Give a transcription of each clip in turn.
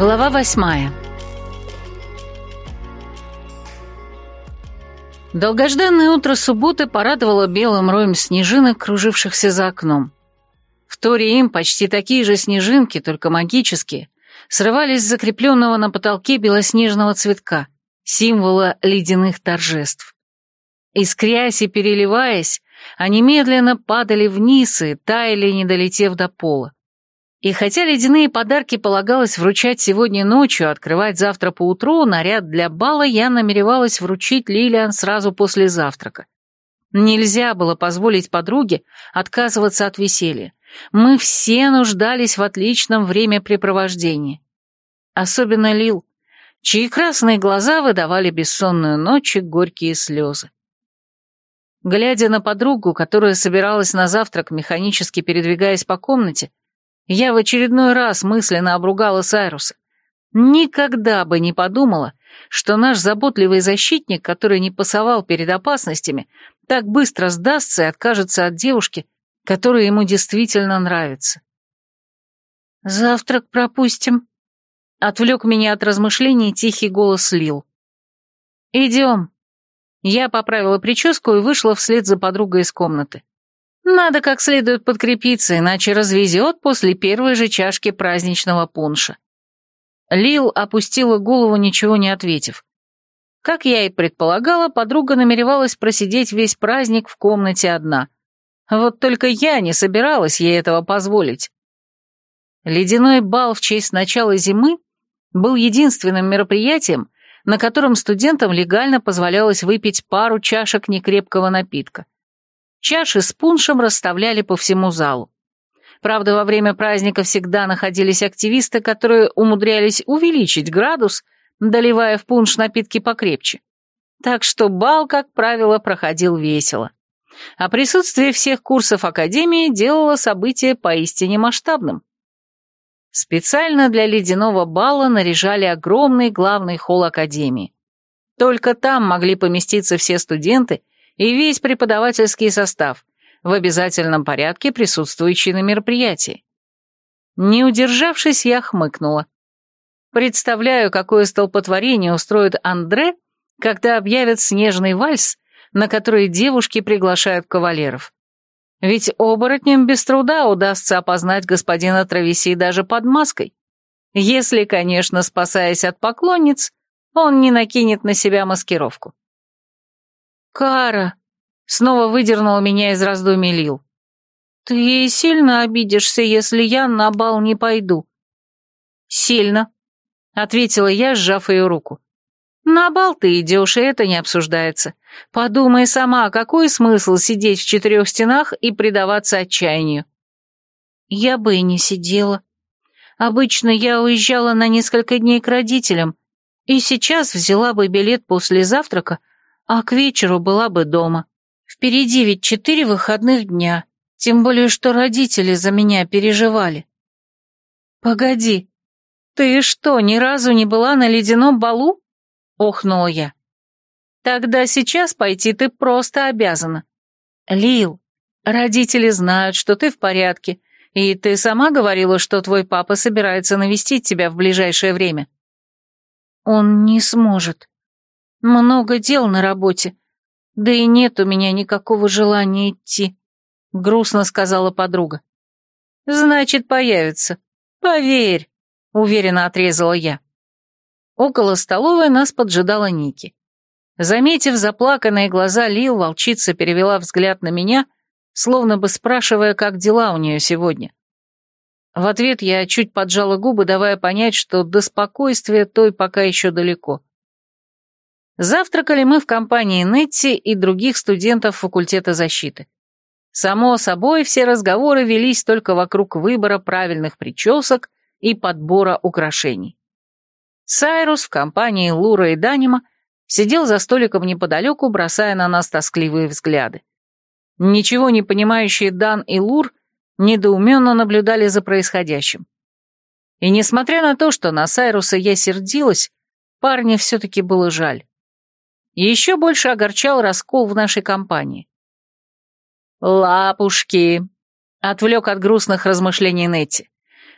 Глава восьмая Долгожданное утро субботы порадовало белым роем снежинок, кружившихся за окном. В Торе им почти такие же снежинки, только магические, срывались с закрепленного на потолке белоснежного цветка, символа ледяных торжеств. Искрясь и переливаясь, они медленно падали вниз и таяли, не долетев до пола. И хотя ледяные подарки полагалось вручать сегодня ночью, а открывать завтра поутру, наряд для бала я намеревалась вручить Лилиан сразу после завтрака. Нельзя было позволить подруге отказываться от веселья. Мы все нуждались в отличном времяпрепровождении. Особенно Лил, чьи красные глаза выдавали бессонную ночь и горькие слезы. Глядя на подругу, которая собиралась на завтрак, механически передвигаясь по комнате, я в очередной раз мысленно обругала Сайруса. Никогда бы не подумала, что наш заботливый защитник, который не пасовал перед опасностями, так быстро сдастся и откажется от девушки, которая ему действительно нравится. «Завтрак пропустим», — отвлек меня от размышлений тихий голос Лил. «Идем», я поправила прическу и вышла вслед за подругой из комнаты. Надо как следует подкрепиться, иначе развезет после первой же чашки праздничного пунша. Лил опустила голову, ничего не ответив. Как я и предполагала, подруга намеревалась просидеть весь праздник в комнате одна. Вот только я не собиралась ей этого позволить. Ледяной бал в честь начала зимы был единственным мероприятием, на котором студентам легально позволялось выпить пару чашек некрепкого напитка. Чаши с пуншем расставляли по всему залу. Правда, во время праздника всегда находились активисты, которые умудрялись увеличить градус, доливая в пунш напитки покрепче. Так что бал, как правило, проходил весело. А присутствие всех курсов Академии делало событие поистине масштабным. Специально для ледяного бала наряжали огромный главный холл Академии. Только там могли поместиться все студенты и весь преподавательский состав, в обязательном порядке присутствующий на мероприятии. Не удержавшись, я хмыкнула. Представляю, какое столпотворение устроит Андре, когда объявят снежный вальс, на который девушки приглашают кавалеров. Ведь оборотням без труда удастся опознать господина Травеси даже под маской. Если, конечно, спасаясь от поклонниц, он не накинет на себя маскировку. «Кара!» — снова выдернула меня из раздумий Лил. «Ты сильно обидишься, если я на бал не пойду?» «Сильно», — ответила я, сжав ее руку. «На бал ты идешь, и это не обсуждается. Подумай сама, какой смысл сидеть в четырех стенах и предаваться отчаянию?» «Я бы и не сидела. Обычно я уезжала на несколько дней к родителям, и сейчас взяла бы билет после завтрака, а к вечеру была бы дома. Впереди ведь четыре выходных дня, тем более что родители за меня переживали». «Погоди, ты что, ни разу не была на ледяном балу?» — охнула я. Тогда сейчас пойти ты просто обязана. Лил, родители знают, что ты в порядке, и ты сама говорила, что твой папа собирается навестить тебя в ближайшее время. Он не сможет. Много дел на работе, да и нет у меня никакого желания идти, грустно сказала подруга. Значит, появится. Поверь, уверенно отрезала я. Около столовой нас поджидала Ники. Заметив заплаканные глаза Лил, волчица перевела взгляд на меня, словно бы спрашивая, как дела у нее сегодня. В ответ я чуть поджала губы, давая понять, что до спокойствия той пока еще далеко. Завтракали мы в компании Нетти и других студентов факультета защиты. Само собой, все разговоры велись только вокруг выбора правильных причесок и подбора украшений. Сайрус в компании Лура и Данима сидел за столиком неподалеку, бросая на нас тоскливые взгляды. Ничего не понимающие Дан и Лур недоуменно наблюдали за происходящим. И несмотря на то, что на Сайруса я сердилась, парня все-таки было жаль. Еще больше огорчал раскол в нашей компании. «Лапушки!» — отвлек от грустных размышлений Нетти.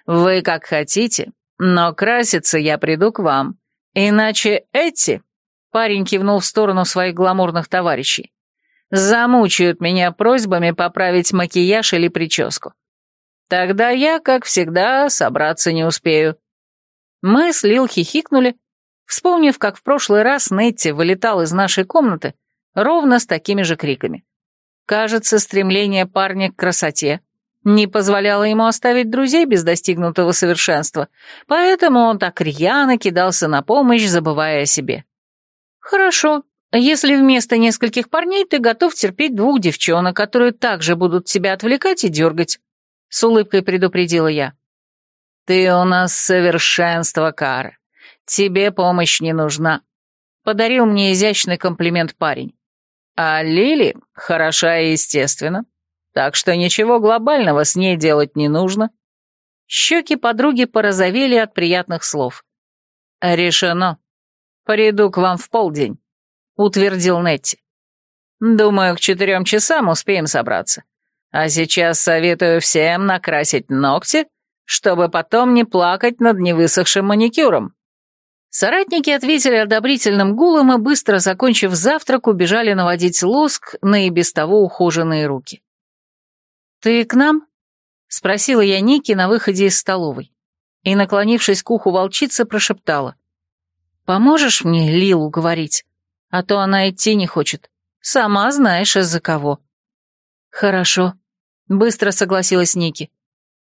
«Вы как хотите, Но краситься я приду к вам. Иначе эти...» Парень кивнул в сторону своих гламурных товарищей. «Замучают меня просьбами поправить макияж или прическу. Тогда я, как всегда, собраться не успею». Мы с Лил хихикнули, вспомнив, как в прошлый раз Нетти вылетал из нашей комнаты ровно с такими же криками. Кажется, стремление парня к красоте не позволяло ему оставить друзей без достигнутого совершенства, поэтому он так рьяно кидался на помощь, забывая о себе. «Хорошо, если вместо нескольких парней ты готов терпеть двух девчонок, которые также будут тебя отвлекать и дергать», — с улыбкой предупредила я. «Ты у нас совершенство, Кара. Тебе помощь не нужна», — подарил мне изящный комплимент парень. А Лили хороша и естественно, так что ничего глобального с ней делать не нужно. Щеки подруги порозовели от приятных слов. «Решено. Приду к вам в полдень», — утвердил Нетти. «Думаю, к четырем часам успеем собраться. А сейчас советую всем накрасить ногти, чтобы потом не плакать над невысохшим маникюром». Соратники ответили одобрительным гулом и, быстро закончив завтрак, убежали наводить лоск на и без того ухоженные руки. «Ты к нам?» — спросила я Ники на выходе из столовой. И, наклонившись к уху волчицы, прошептала. «Поможешь мне Лилу говорить? А то она идти не хочет. Сама знаешь, из-за кого». «Хорошо», — быстро согласилась Ники.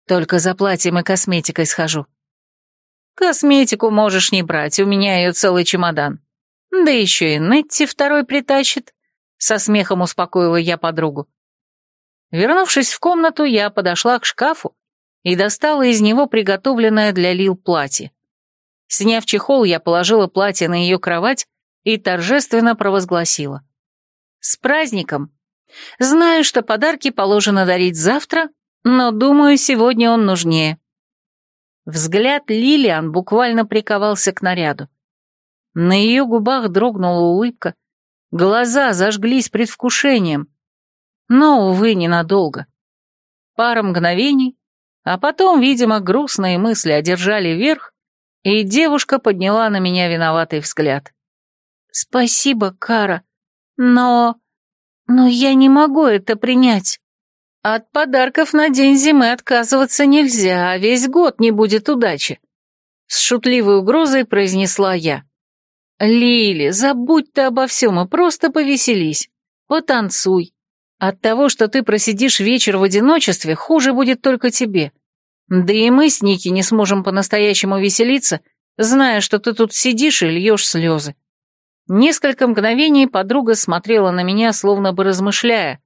«Только за платьем и косметикой схожу». Косметику можешь не брать, у меня ее целый чемодан. Да еще и Нетти второй притащит. Со смехом успокоила я подругу. Вернувшись в комнату, я подошла к шкафу и достала из него приготовленное для Лил платье. Сняв чехол, я положила платье на ее кровать и торжественно провозгласила. «С праздником! Знаю, что подарки положено дарить завтра, но, думаю, сегодня он нужнее». Взгляд Лилиан буквально приковался к наряду. На ее губах дрогнула улыбка, глаза зажглись предвкушением. Но, увы, ненадолго. Пара мгновений, а потом, видимо, грустные мысли одержали верх, и девушка подняла на меня виноватый взгляд. «Спасибо, Кара, но... но я не могу это принять». От подарков на день зимы отказываться нельзя, а весь год не будет удачи. С шутливой угрозой произнесла я. Лили, забудь ты обо всем и просто повеселись. Потанцуй. От того, что ты просидишь вечер в одиночестве, хуже будет только тебе. Да и мы с Ники не сможем по-настоящему веселиться, зная, что ты тут сидишь и льешь слезы. Несколько мгновений подруга смотрела на меня, словно бы размышляя,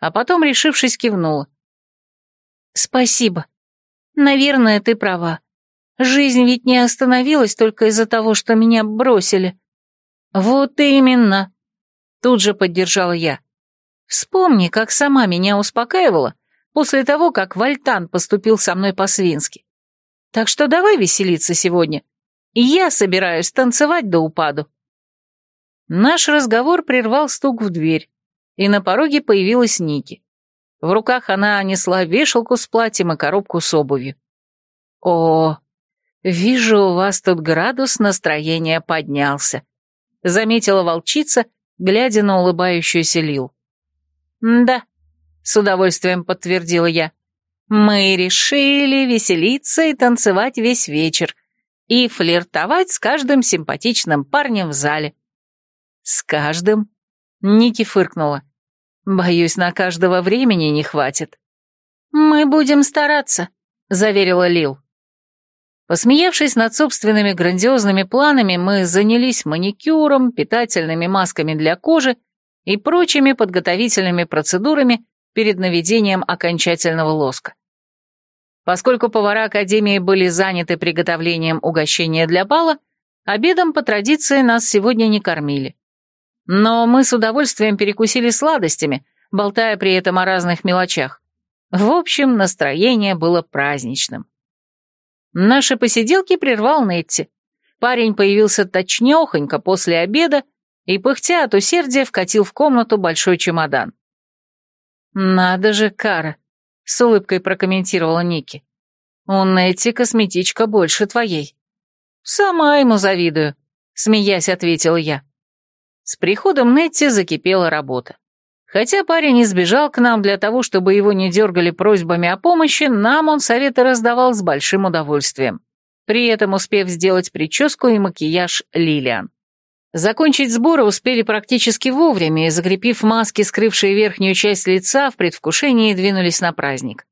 а потом, решившись, кивнула. «Спасибо. Наверное, ты права. Жизнь ведь не остановилась только из-за того, что меня бросили». «Вот именно», — тут же поддержала я. «Вспомни, как сама меня успокаивала после того, как Вальтан поступил со мной по-свински. Так что давай веселиться сегодня. Я собираюсь танцевать до упаду». Наш разговор прервал стук в дверь и на пороге появилась Ники. В руках она несла вешалку с платьем и коробку с обувью. «О, вижу, у вас тут градус настроения поднялся», — заметила волчица, глядя на улыбающуюся Лил. «Да», — с удовольствием подтвердила я. «Мы решили веселиться и танцевать весь вечер и флиртовать с каждым симпатичным парнем в зале». «С каждым?» — Ники фыркнула. Боюсь, на каждого времени не хватит. Мы будем стараться, заверила Лил. Посмеявшись над собственными грандиозными планами, мы занялись маникюром, питательными масками для кожи и прочими подготовительными процедурами перед наведением окончательного лоска. Поскольку повара Академии были заняты приготовлением угощения для бала, обедом по традиции нас сегодня не кормили. Но мы с удовольствием перекусили сладостями, болтая при этом о разных мелочах. В общем, настроение было праздничным. Наши посиделки прервал Нетти. Парень появился точнёхонько после обеда и, пыхтя от усердия, вкатил в комнату большой чемодан. «Надо же, Кара», — с улыбкой прокомментировала Ники. У Нетти косметичка больше твоей. Сама ему завидую, смеясь, ответила я. С приходом Нетти закипела работа. Хотя парень не сбежал к нам для того, чтобы его не дергали просьбами о помощи, нам он советы раздавал с большим удовольствием, при этом успев сделать прическу и макияж Лилиан. Закончить сборы успели практически вовремя и, закрепив маски, скрывшие верхнюю часть лица, в предвкушении двинулись на праздник.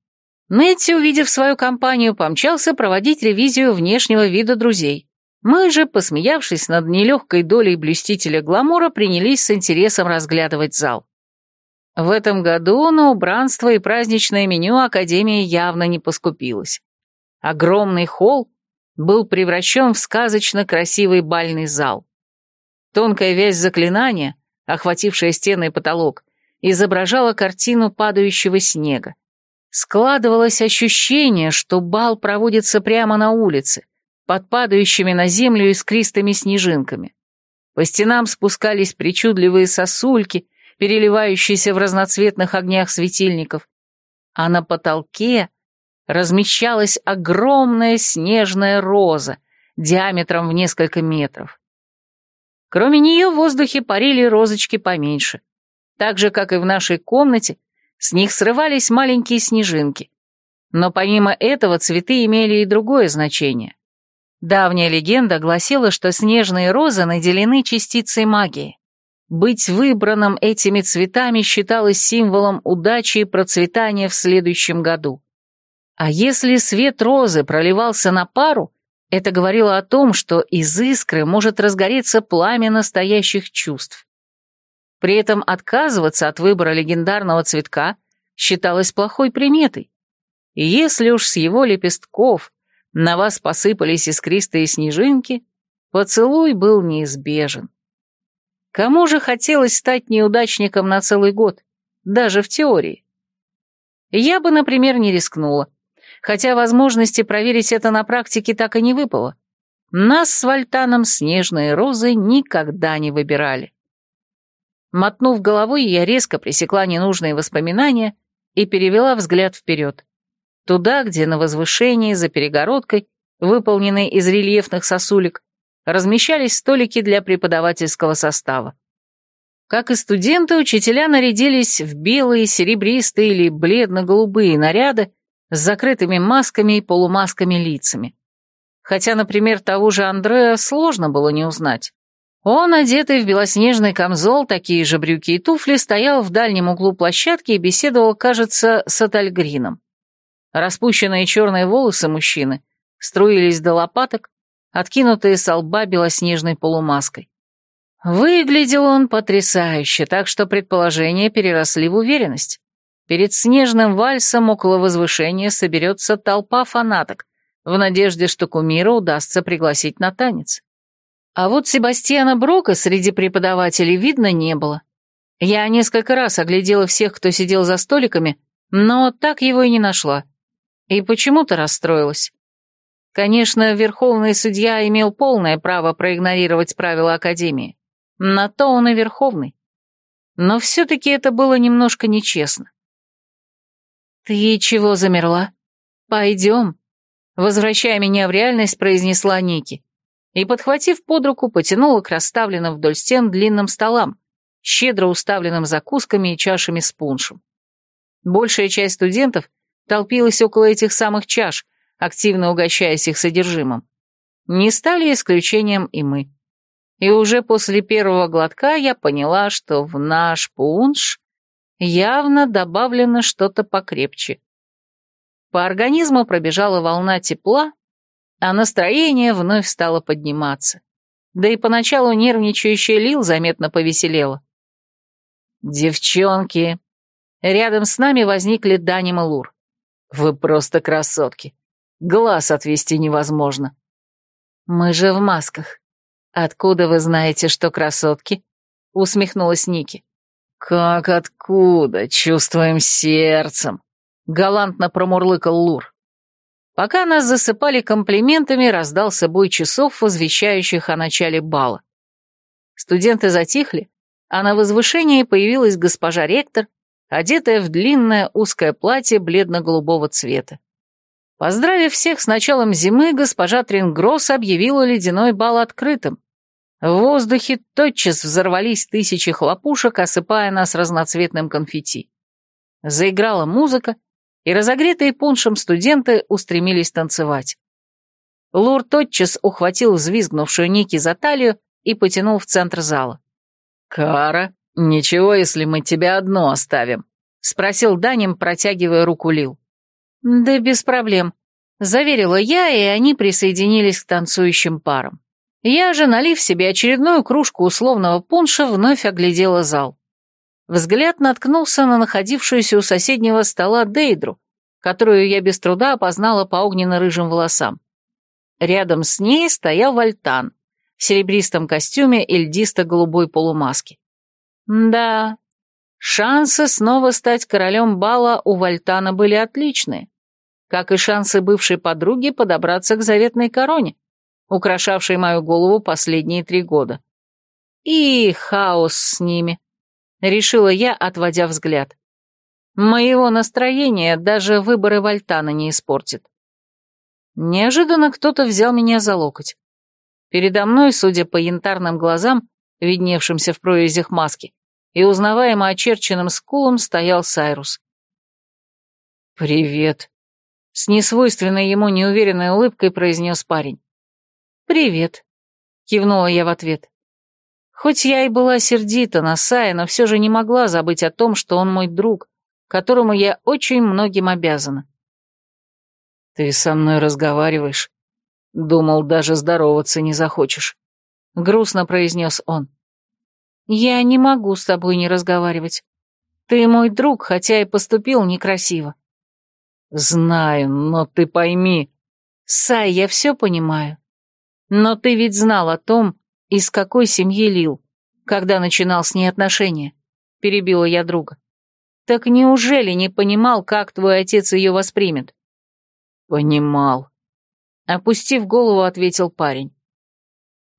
Нетти, увидев свою компанию, помчался проводить ревизию внешнего вида друзей. Мы же, посмеявшись над нелегкой долей блюстителя гламура, принялись с интересом разглядывать зал. В этом году на убранство и праздничное меню Академия явно не поскупилась. Огромный холл был превращен в сказочно красивый бальный зал. Тонкая вязь заклинания, охватившая стены и потолок, изображала картину падающего снега. Складывалось ощущение, что бал проводится прямо на улице, под падающими на землю искристыми снежинками. По стенам спускались причудливые сосульки — переливающийся в разноцветных огнях светильников, а на потолке размещалась огромная снежная роза диаметром в несколько метров. Кроме нее в воздухе парили розочки поменьше. Так же, как и в нашей комнате, с них срывались маленькие снежинки. Но помимо этого цветы имели и другое значение. Давняя легенда гласила, что снежные розы наделены частицей магии. Быть выбранным этими цветами считалось символом удачи и процветания в следующем году. А если свет розы проливался на пару, это говорило о том, что из искры может разгореться пламя настоящих чувств. При этом отказываться от выбора легендарного цветка считалось плохой приметой. И если уж с его лепестков на вас посыпались искристые снежинки, поцелуй был неизбежен. Кому же хотелось стать неудачником на целый год, даже в теории? Я бы, например, не рискнула, хотя возможности проверить это на практике так и не выпало. Нас с Вальтаном снежные розы никогда не выбирали. Мотнув головой, я резко пресекла ненужные воспоминания и перевела взгляд вперед. Туда, где на возвышении за перегородкой, выполненной из рельефных сосулек, размещались столики для преподавательского состава. Как и студенты, учителя нарядились в белые, серебристые или бледно-голубые наряды с закрытыми масками и полумасками лицами. Хотя, например, того же Андрея сложно было не узнать. Он, одетый в белоснежный камзол, такие же брюки и туфли, стоял в дальнем углу площадки и беседовал, кажется, с Атальгрином. Распущенные черные волосы мужчины струились до лопаток, откинутые с лба белоснежной полумаской. Выглядел он потрясающе, так что предположения переросли в уверенность. Перед снежным вальсом около возвышения соберется толпа фанаток, в надежде, что кумира удастся пригласить на танец. А вот Себастьяна Брока среди преподавателей видно не было. Я несколько раз оглядела всех, кто сидел за столиками, но так его и не нашла. И почему-то расстроилась. Конечно, верховный судья имел полное право проигнорировать правила Академии. На то он и верховный. Но все-таки это было немножко нечестно. «Ты чего замерла? Пойдем», — возвращая меня в реальность, произнесла Ники. И, подхватив под руку, потянула к расставленным вдоль стен длинным столам, щедро уставленным закусками и чашами с пуншем. Большая часть студентов толпилась около этих самых чаш — активно угощаясь их содержимым. Не стали исключением и мы. И уже после первого глотка я поняла, что в наш пунш явно добавлено что-то покрепче. По организму пробежала волна тепла, а настроение вновь стало подниматься. Да и поначалу нервничающая Лил заметно повеселела. «Девчонки!» Рядом с нами возникли Дани и Лур. «Вы просто красотки! Глаз отвести невозможно. Мы же в масках. Откуда вы знаете, что красотки? Усмехнулась Ники. Как откуда? Чувствуем сердцем. Галантно промурлыкал Лур. Пока нас засыпали комплиментами, раздался бой часов, возвещающих о начале бала. Студенты затихли, а на возвышении появилась госпожа ректор, одетая в длинное узкое платье бледно-голубого цвета. Поздравив всех с началом зимы, госпожа Трингросс объявила ледяной бал открытым. В воздухе тотчас взорвались тысячи хлопушек, осыпая нас разноцветным конфетти. Заиграла музыка, и разогретые пуншем студенты устремились танцевать. Лур тотчас ухватил взвизгнувшую Ники за талию и потянул в центр зала. «Кара, ничего, если мы тебя одно оставим?» — спросил Даним, протягивая руку Лил. «Да без проблем», — заверила я, и они присоединились к танцующим парам. Я же, налив себе очередную кружку условного пунша, вновь оглядела зал. Взгляд наткнулся на находившуюся у соседнего стола Дейдру, которую я без труда опознала по огненно-рыжим волосам. Рядом с ней стоял Вальтан в серебристом костюме и льдисто-голубой полумаске. Да, Шансы снова стать королем бала у Вальтана были отличные, как и шансы бывшей подруги подобраться к заветной короне, украшавшей мою голову последние три года. И хаос с ними, решила я, отводя взгляд. Моего настроения даже выборы Вальтана не испортит. Неожиданно кто-то взял меня за локоть. Передо мной, судя по янтарным глазам, видневшимся в прорезях маски, и узнаваемо очерченным скулом стоял Сайрус. «Привет», — с несвойственной ему неуверенной улыбкой произнес парень. «Привет», — кивнула я в ответ. Хоть я и была сердита на Сая, но все же не могла забыть о том, что он мой друг, которому я очень многим обязана. «Ты со мной разговариваешь. Думал, даже здороваться не захочешь», — грустно произнес он. «Я не могу с тобой не разговаривать. Ты мой друг, хотя и поступил некрасиво». «Знаю, но ты пойми...» «Сай, я все понимаю. Но ты ведь знал о том, из какой семьи Лил, когда начинал с ней отношения», — перебила я друга. «Так неужели не понимал, как твой отец ее воспримет?» «Понимал», — опустив голову, ответил парень.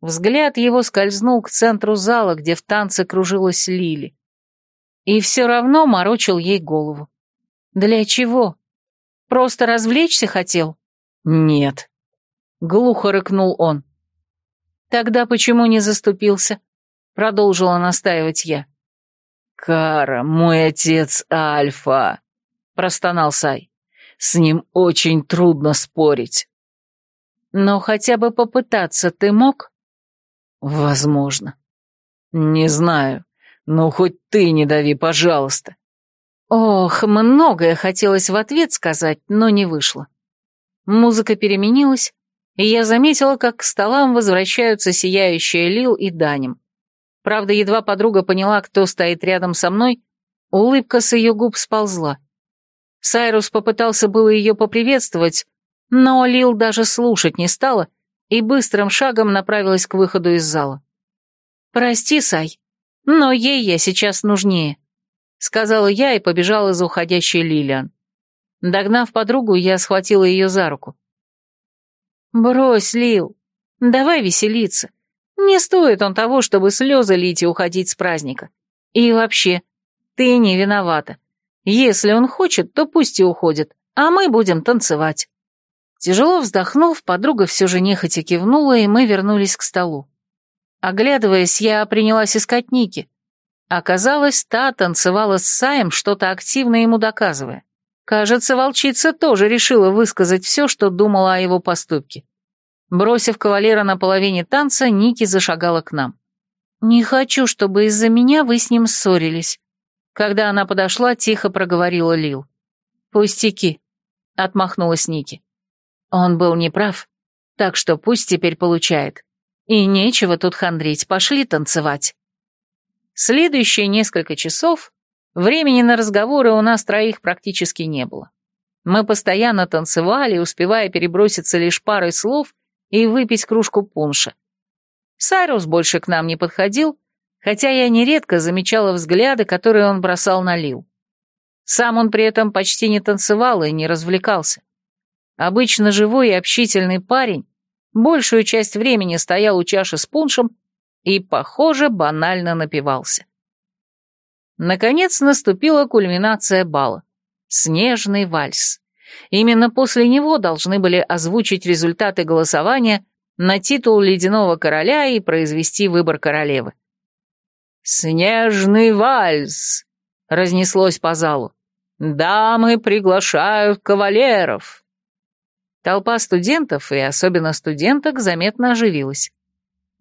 Взгляд его скользнул к центру зала, где в танце кружилась Лили. И все равно морочил ей голову. Для чего? Просто развлечься хотел? Нет. Глухо рыкнул он. Тогда почему не заступился? Продолжила настаивать я. «Кара, мой отец Альфа», — простонал Сай. «С ним очень трудно спорить». «Но хотя бы попытаться ты мог?» «Возможно. Не знаю. Но хоть ты не дави, пожалуйста». Ох, многое хотелось в ответ сказать, но не вышло. Музыка переменилась, и я заметила, как к столам возвращаются сияющие Лил и Данем. Правда, едва подруга поняла, кто стоит рядом со мной, улыбка с ее губ сползла. Сайрус попытался было ее поприветствовать, но Лил даже слушать не стала — и быстрым шагом направилась к выходу из зала. «Прости, Сай, но ей я сейчас нужнее», — сказала я и побежала за уходящей Лилиан. Догнав подругу, я схватила ее за руку. «Брось, Лил, давай веселиться. Не стоит он того, чтобы слезы лить и уходить с праздника. И вообще, ты не виновата. Если он хочет, то пусть и уходит, а мы будем танцевать». Тяжело вздохнув, подруга все же нехотя кивнула, и мы вернулись к столу. Оглядываясь, я принялась искать Ники. Оказалось, та танцевала с Саем, что-то активно ему доказывая. Кажется, волчица тоже решила высказать все, что думала о его поступке. Бросив кавалера на половине танца, Ники зашагала к нам. «Не хочу, чтобы из-за меня вы с ним ссорились». Когда она подошла, тихо проговорила Лил. «Пустяки», — отмахнулась Ники. Он был неправ, так что пусть теперь получает. И нечего тут хандрить, пошли танцевать. Следующие несколько часов времени на разговоры у нас троих практически не было. Мы постоянно танцевали, успевая переброситься лишь парой слов и выпить кружку пунша. Сайрус больше к нам не подходил, хотя я нередко замечала взгляды, которые он бросал на Лил. Сам он при этом почти не танцевал и не развлекался. Обычно живой и общительный парень большую часть времени стоял у чаши с пуншем и, похоже, банально напивался. Наконец наступила кульминация бала. Снежный вальс. Именно после него должны были озвучить результаты голосования на титул ледяного короля и произвести выбор королевы. «Снежный вальс!» — разнеслось по залу. «Дамы приглашают кавалеров!» Толпа студентов, и особенно студенток, заметно оживилась.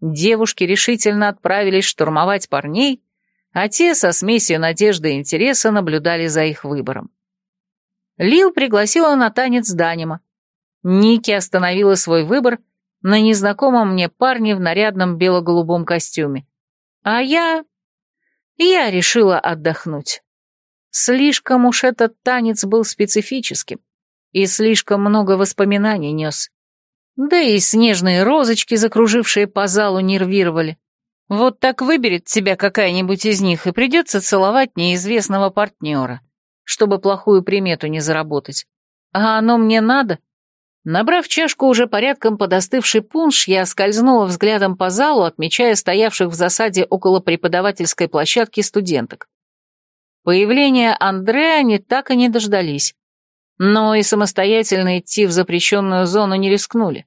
Девушки решительно отправились штурмовать парней, а те со смесью надежды и интереса наблюдали за их выбором. Лил пригласила на танец Данима. Ники остановила свой выбор на незнакомом мне парне в нарядном бело-голубом костюме. А я... я решила отдохнуть. Слишком уж этот танец был специфическим и слишком много воспоминаний нес. Да и снежные розочки, закружившие по залу, нервировали. Вот так выберет тебя какая-нибудь из них, и придется целовать неизвестного партнера, чтобы плохую примету не заработать. А оно мне надо? Набрав чашку уже порядком подостывший пунш, я скользнула взглядом по залу, отмечая стоявших в засаде около преподавательской площадки студенток. Появления Андреа они так и не дождались, но и самостоятельно идти в запрещенную зону не рискнули.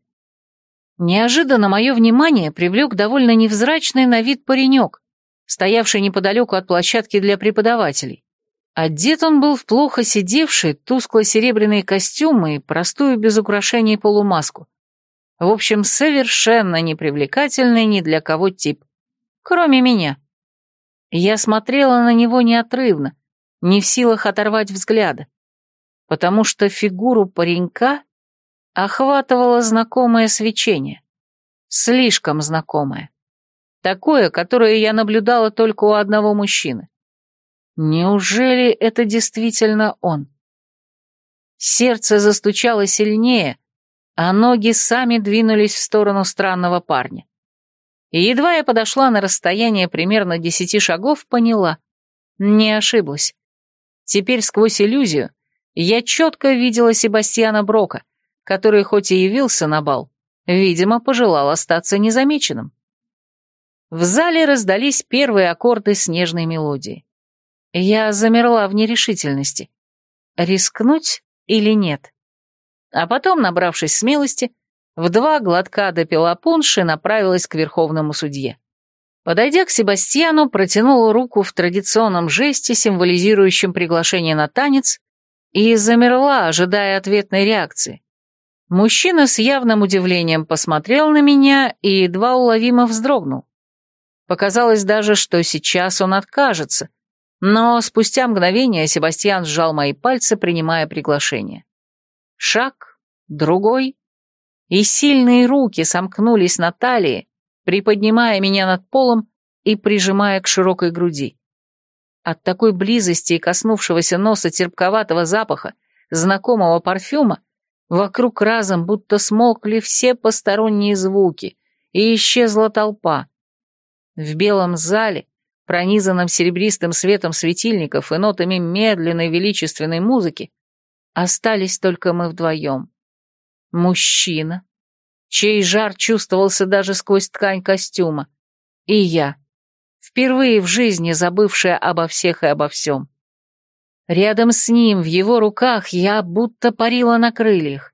Неожиданно мое внимание привлек довольно невзрачный на вид паренек, стоявший неподалеку от площадки для преподавателей. Одет он был в плохо сидевший, тускло-серебряные костюмы и простую без украшений полумаску. В общем, совершенно непривлекательный ни для кого тип. Кроме меня. Я смотрела на него неотрывно, не в силах оторвать взгляда, потому что фигуру паренька охватывало знакомое свечение. Слишком знакомое. Такое, которое я наблюдала только у одного мужчины. Неужели это действительно он? Сердце застучало сильнее, а ноги сами двинулись в сторону странного парня. И едва я подошла на расстояние примерно десяти шагов, поняла. Не ошиблась. Теперь сквозь иллюзию я четко видела Себастьяна Брока, который хоть и явился на бал, видимо, пожелал остаться незамеченным. В зале раздались первые аккорды снежной мелодии. Я замерла в нерешительности. Рискнуть или нет? А потом, набравшись смелости, в два глотка допила пунш и направилась к верховному судье. Подойдя к Себастьяну, протянула руку в традиционном жесте, символизирующем приглашение на танец, и замерла, ожидая ответной реакции. Мужчина с явным удивлением посмотрел на меня и едва уловимо вздрогнул. Показалось даже, что сейчас он откажется, но спустя мгновение Себастьян сжал мои пальцы, принимая приглашение. Шаг, другой, и сильные руки сомкнулись на талии, приподнимая меня над полом и прижимая к широкой груди. От такой близости и коснувшегося носа терпковатого запаха, знакомого парфюма, вокруг разом будто смолкли все посторонние звуки, и исчезла толпа. В белом зале пронизанном серебристым светом светильников и нотами медленной величественной музыки, остались только мы вдвоем. Мужчина, чей жар чувствовался даже сквозь ткань костюма, и я, впервые в жизни забывшая обо всех и обо всем. Рядом с ним, в его руках, я будто парила на крыльях.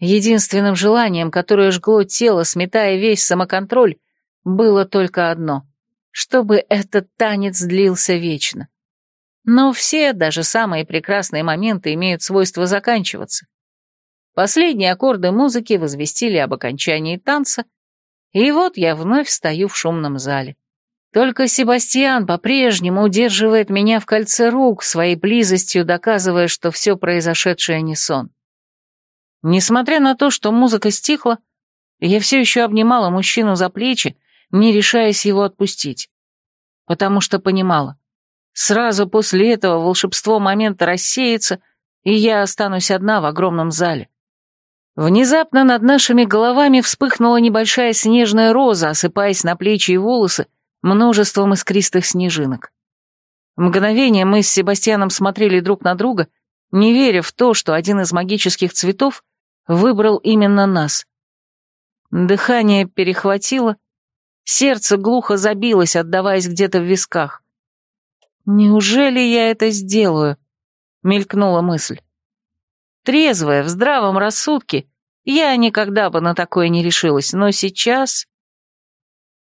Единственным желанием, которое жгло тело, сметая весь самоконтроль, было только одно чтобы этот танец длился вечно. Но все, даже самые прекрасные моменты, имеют свойство заканчиваться. Последние аккорды музыки возвестили об окончании танца, и вот я вновь стою в шумном зале. Только Себастьян по-прежнему удерживает меня в кольце рук, своей близостью доказывая, что все произошедшее не сон. Несмотря на то, что музыка стихла, я все еще обнимала мужчину за плечи, не решаясь его отпустить. Потому что понимала, сразу после этого волшебство момента рассеется, и я останусь одна в огромном зале. Внезапно над нашими головами вспыхнула небольшая снежная роза, осыпаясь на плечи и волосы множеством искристых снежинок. Мгновение мы с Себастьяном смотрели друг на друга, не веря в то, что один из магических цветов выбрал именно нас. Дыхание перехватило, Сердце глухо забилось, отдаваясь где-то в висках. «Неужели я это сделаю?» — мелькнула мысль. Трезвая, в здравом рассудке, я никогда бы на такое не решилась, но сейчас...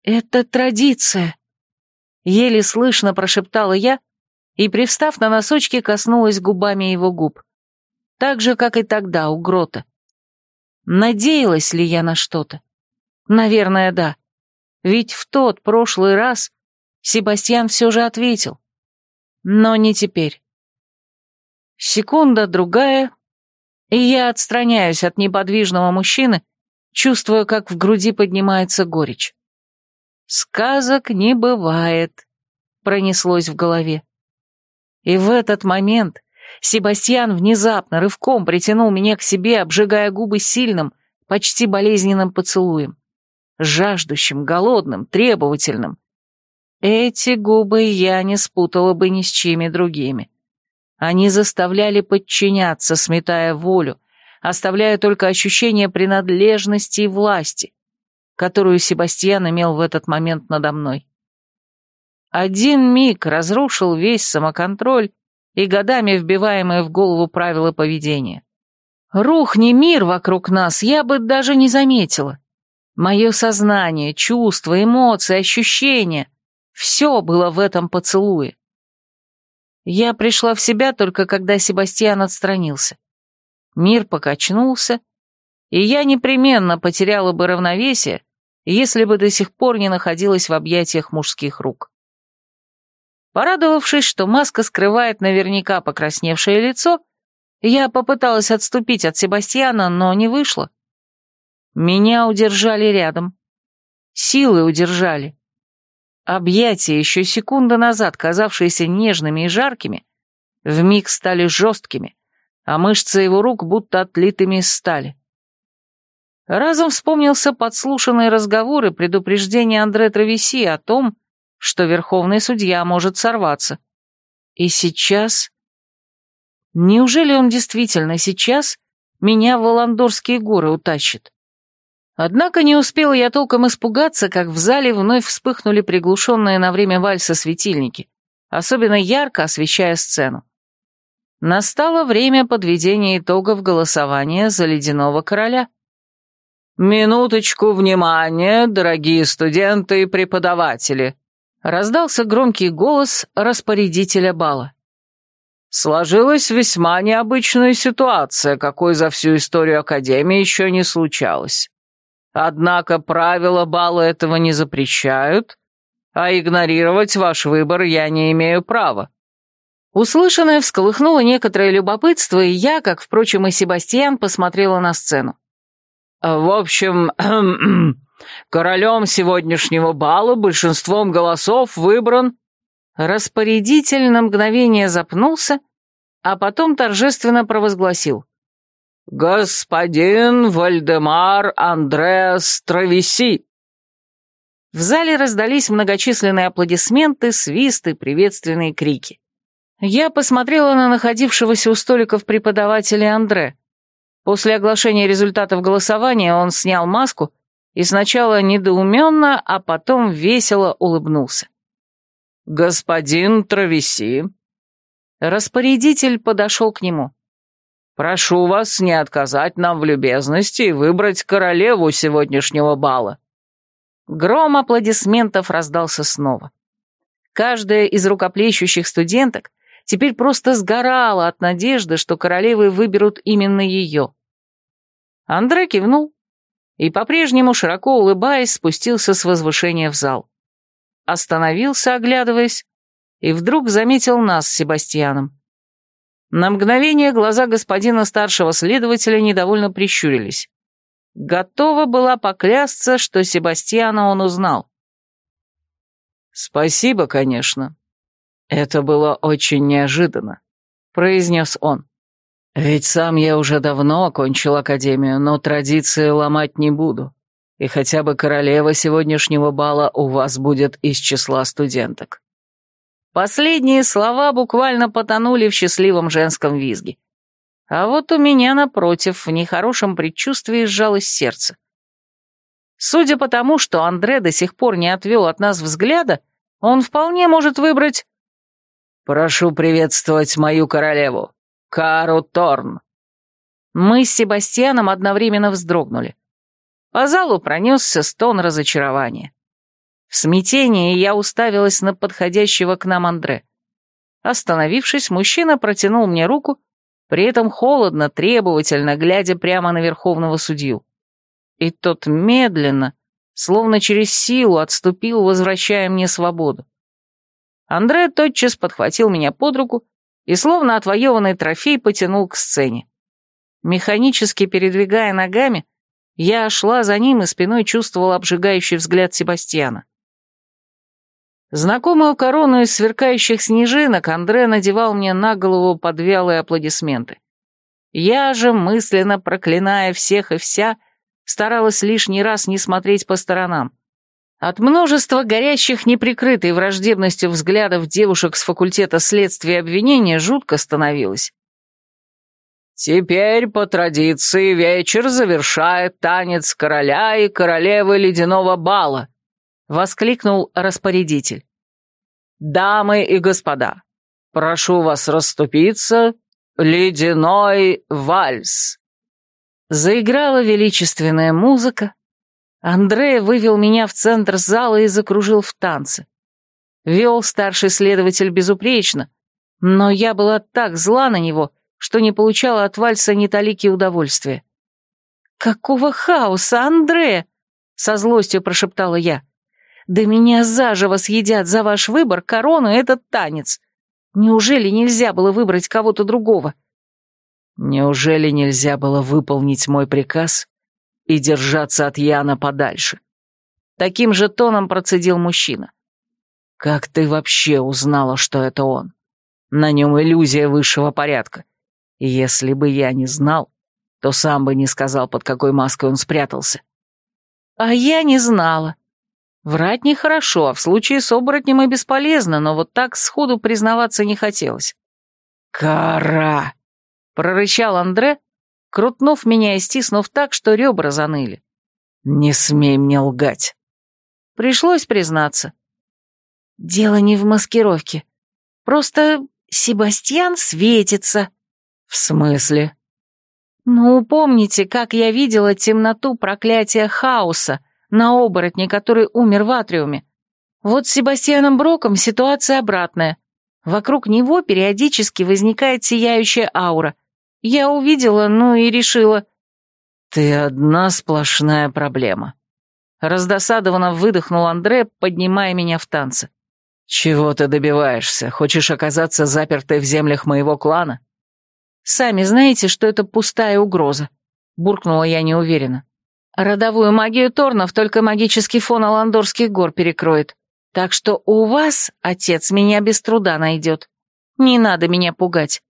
«Это традиция», — еле слышно прошептала я и, привстав на носочки, коснулась губами его губ. Так же, как и тогда, у грота. Надеялась ли я на что-то? Наверное, да. Ведь в тот прошлый раз Себастьян все же ответил. Но не теперь. Секунда, другая, и я отстраняюсь от неподвижного мужчины, чувствуя, как в груди поднимается горечь. «Сказок не бывает», — пронеслось в голове. И в этот момент Себастьян внезапно рывком притянул меня к себе, обжигая губы сильным, почти болезненным поцелуем. Жаждущим, голодным, требовательным. Эти губы я не спутала бы ни с чьими другими. Они заставляли подчиняться, сметая волю, оставляя только ощущение принадлежности и власти, которую Себастьян имел в этот момент надо мной. Один миг разрушил весь самоконтроль и годами вбиваемые в голову правила поведения. Рухни мир вокруг нас, я бы даже не заметила. Мое сознание, чувства, эмоции, ощущения — все было в этом поцелуе. Я пришла в себя только когда Себастьян отстранился. Мир покачнулся, и я непременно потеряла бы равновесие, если бы до сих пор не находилась в объятиях мужских рук. Порадовавшись, что маска скрывает наверняка покрасневшее лицо, я попыталась отступить от Себастьяна, но не вышло. Меня удержали рядом. Силы удержали. Объятия, еще секунду назад казавшиеся нежными и жаркими, вмиг стали жесткими, а мышцы его рук будто отлитыми из стали. Разом вспомнился подслушанный разговор и предупреждение Андре Травеси о том, что верховный судья может сорваться. И сейчас Неужели он действительно сейчас меня в Воландорские горы утащит? Однако не успела я толком испугаться, как в зале вновь вспыхнули приглушенные на время вальса светильники, особенно ярко освещая сцену. Настало время подведения итогов голосования за ледяного короля. «Минуточку внимания, дорогие студенты и преподаватели!» раздался громкий голос распорядителя бала. Сложилась весьма необычная ситуация, какой за всю историю Академии еще не случалось. Однако правила бала этого не запрещают, а игнорировать ваш выбор я не имею права. Услышанное всколыхнуло некоторое любопытство, и я, как, впрочем, и Себастьян, посмотрела на сцену. В общем, королем сегодняшнего бала большинством голосов выбран Распорядитель на мгновение запнулся, а потом торжественно провозгласил. «Господин Вальдемар Андреас Травеси!» В зале раздались многочисленные аплодисменты, свисты, приветственные крики. Я посмотрела на находившегося у столиков преподавателя Андре. После оглашения результатов голосования он снял маску и сначала недоуменно, а потом весело улыбнулся. «Господин Травеси». Распорядитель подошел к нему. «Прошу вас не отказать нам в любезности и выбрать королеву сегодняшнего бала». Гром аплодисментов раздался снова. Каждая из рукоплещущих студенток теперь просто сгорала от надежды, что королевы выберут именно ее. Андре кивнул и, по-прежнему широко улыбаясь, спустился с возвышения в зал остановился, оглядываясь, и вдруг заметил нас с Себастьяном. На мгновение глаза господина старшего следователя недовольно прищурились. Готова была поклясться, что Себастьяна он узнал. «Спасибо, конечно. Это было очень неожиданно», — произнес он. «Ведь сам я уже давно окончил академию, но традиции ломать не буду и хотя бы королева сегодняшнего бала у вас будет из числа студенток». Последние слова буквально потонули в счастливом женском визге. А вот у меня, напротив, в нехорошем предчувствии сжалось сердце. Судя по тому, что Андре до сих пор не отвел от нас взгляда, он вполне может выбрать... «Прошу приветствовать мою королеву, Кару Торн», Мы с Себастьяном одновременно вздрогнули. По залу пронесся стон разочарования. В смятении я уставилась на подходящего к нам Андре. Остановившись, мужчина протянул мне руку, при этом холодно, требовательно, глядя прямо на верховного судью. И тот медленно, словно через силу, отступил, возвращая мне свободу. Андре тотчас подхватил меня под руку и, словно отвоеванный трофей, потянул к сцене. Механически передвигая ногами, я шла за ним и спиной чувствовала обжигающий взгляд Себастьяна. Знакомую корону из сверкающих снежинок Андре надевал мне на голову под вялые аплодисменты. Я же, мысленно проклиная всех и вся, старалась лишний раз не смотреть по сторонам. От множества горящих неприкрытой враждебностью взглядов девушек с факультета следствия и обвинения жутко становилось. «Теперь, по традиции, вечер завершает танец короля и королевы ледяного бала», — воскликнул распорядитель. «Дамы и господа, прошу вас расступиться, ледяной вальс». Заиграла величественная музыка, Андрей вывел меня в центр зала и закружил в танце. Вел старший следователь безупречно, но я была так зла на него, что не получала от вальса ни талики удовольствия. «Какого хаоса, Андре?» — со злостью прошептала я. «Да меня заживо съедят за ваш выбор, корону этот танец. Неужели нельзя было выбрать кого-то другого?» «Неужели нельзя было выполнить мой приказ и держаться от Яна подальше. Таким же тоном процедил мужчина. «Как ты вообще узнала, что это он? На нем иллюзия высшего порядка. Если бы я не знал, то сам бы не сказал, под какой маской он спрятался». «А я не знала. Врать нехорошо, а в случае с оборотнем и бесполезно, но вот так сходу признаваться не хотелось». «Кара!» — прорычал Андре, крутнув меня и стиснув так, что ребра заныли. «Не смей мне лгать!» Пришлось признаться. «Дело не в маскировке. Просто Себастьян светится». «В смысле?» «Ну, помните, как я видела темноту проклятия хаоса на оборотне, который умер в атриуме? Вот с Себастьяном Броком ситуация обратная. Вокруг него периодически возникает сияющая аура, я увидела, ну и решила. Ты одна сплошная проблема. Раздосадованно выдохнул Андре, поднимая меня в танце. Чего ты добиваешься? Хочешь оказаться запертой в землях моего клана? Сами знаете, что это пустая угроза. Буркнула я неуверенно. Родовую магию Торнов только магический фон Аландорских гор перекроет. Так что у вас, отец, меня без труда найдет. Не надо меня пугать.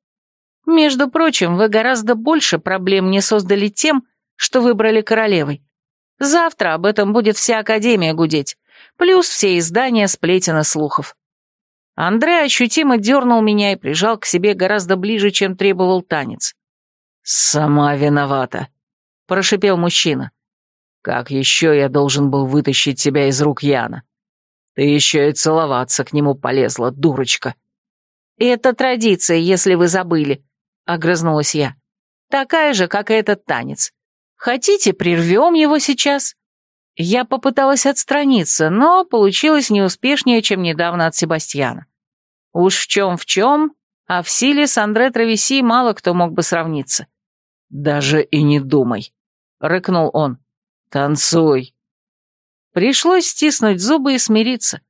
Между прочим, вы гораздо больше проблем не создали тем, что выбрали королевой. Завтра об этом будет вся Академия гудеть, плюс все издания сплетен слухов. Андрей ощутимо дернул меня и прижал к себе гораздо ближе, чем требовал танец. «Сама виновата», — прошипел мужчина. «Как еще я должен был вытащить тебя из рук Яна? Ты еще и целоваться к нему полезла, дурочка». «Это традиция, если вы забыли», огрызнулась я. «Такая же, как и этот танец. Хотите, прервем его сейчас?» Я попыталась отстраниться, но получилось неуспешнее, чем недавно от Себастьяна. Уж в чем в чем, а в силе с Андре Травеси мало кто мог бы сравниться. «Даже и не думай», — рыкнул он. «Танцуй». Пришлось стиснуть зубы и смириться.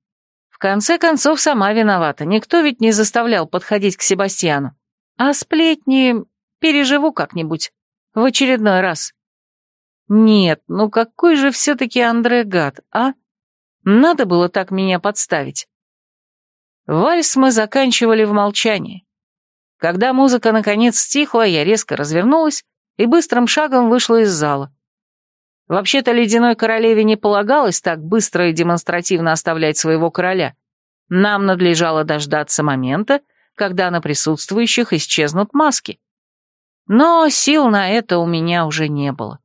В конце концов, сама виновата, никто ведь не заставлял подходить к Себастьяну. А сплетни переживу как-нибудь. В очередной раз. Нет, ну какой же все-таки Андре гад, а? Надо было так меня подставить. Вальс мы заканчивали в молчании. Когда музыка наконец стихла, я резко развернулась и быстрым шагом вышла из зала. Вообще-то ледяной королеве не полагалось так быстро и демонстративно оставлять своего короля. Нам надлежало дождаться момента, когда на присутствующих исчезнут маски. Но сил на это у меня уже не было.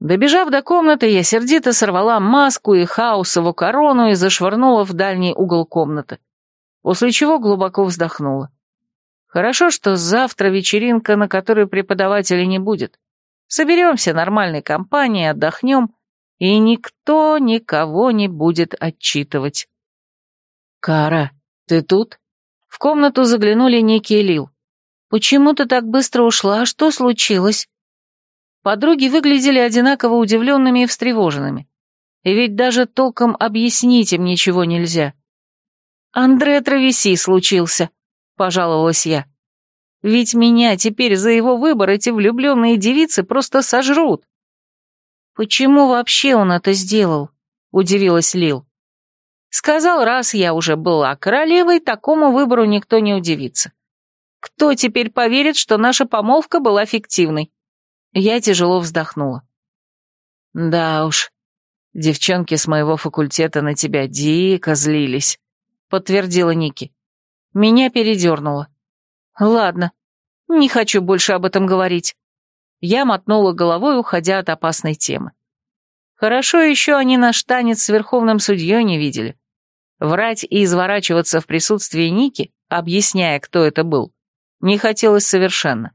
Добежав до комнаты, я сердито сорвала маску и хаосову корону и зашвырнула в дальний угол комнаты, после чего глубоко вздохнула. Хорошо, что завтра вечеринка, на которой преподавателя не будет. Соберемся нормальной компанией, отдохнем, и никто никого не будет отчитывать. «Кара, ты тут?» В комнату заглянули Ники и Лил. «Почему ты так быстро ушла? Что случилось?» Подруги выглядели одинаково удивленными и встревоженными. И ведь даже толком объяснить им ничего нельзя. «Андре Травеси случился», — пожаловалась я. «Ведь меня теперь за его выбор эти влюбленные девицы просто сожрут». «Почему вообще он это сделал?» — удивилась Лил. «Сказал, раз я уже была королевой, такому выбору никто не удивится. Кто теперь поверит, что наша помолвка была фиктивной?» Я тяжело вздохнула. «Да уж, девчонки с моего факультета на тебя дико злились», — подтвердила Ники. Меня передернуло. «Ладно, не хочу больше об этом говорить». Я мотнула головой, уходя от опасной темы. Хорошо еще они наш танец с верховным судьей не видели. Врать и изворачиваться в присутствии Ники, объясняя, кто это был, не хотелось совершенно.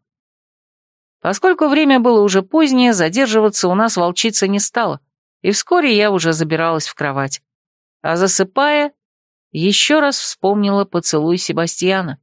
Поскольку время было уже позднее, задерживаться у нас волчица не стала, и вскоре я уже забиралась в кровать. А засыпая, еще раз вспомнила поцелуй Себастьяна.